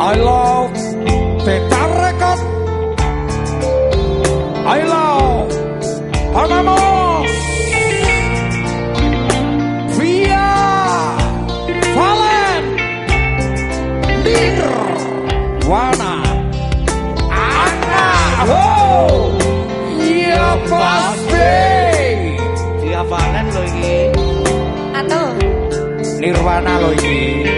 I love Teta Record I love Panamos Via Valen. Nirwana. Anna Oh Ya pasti Via Valen lagi. Atau? Nirwana loh ini.